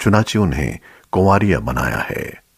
चुनाची उन्हें कुंवारिया बनाया है।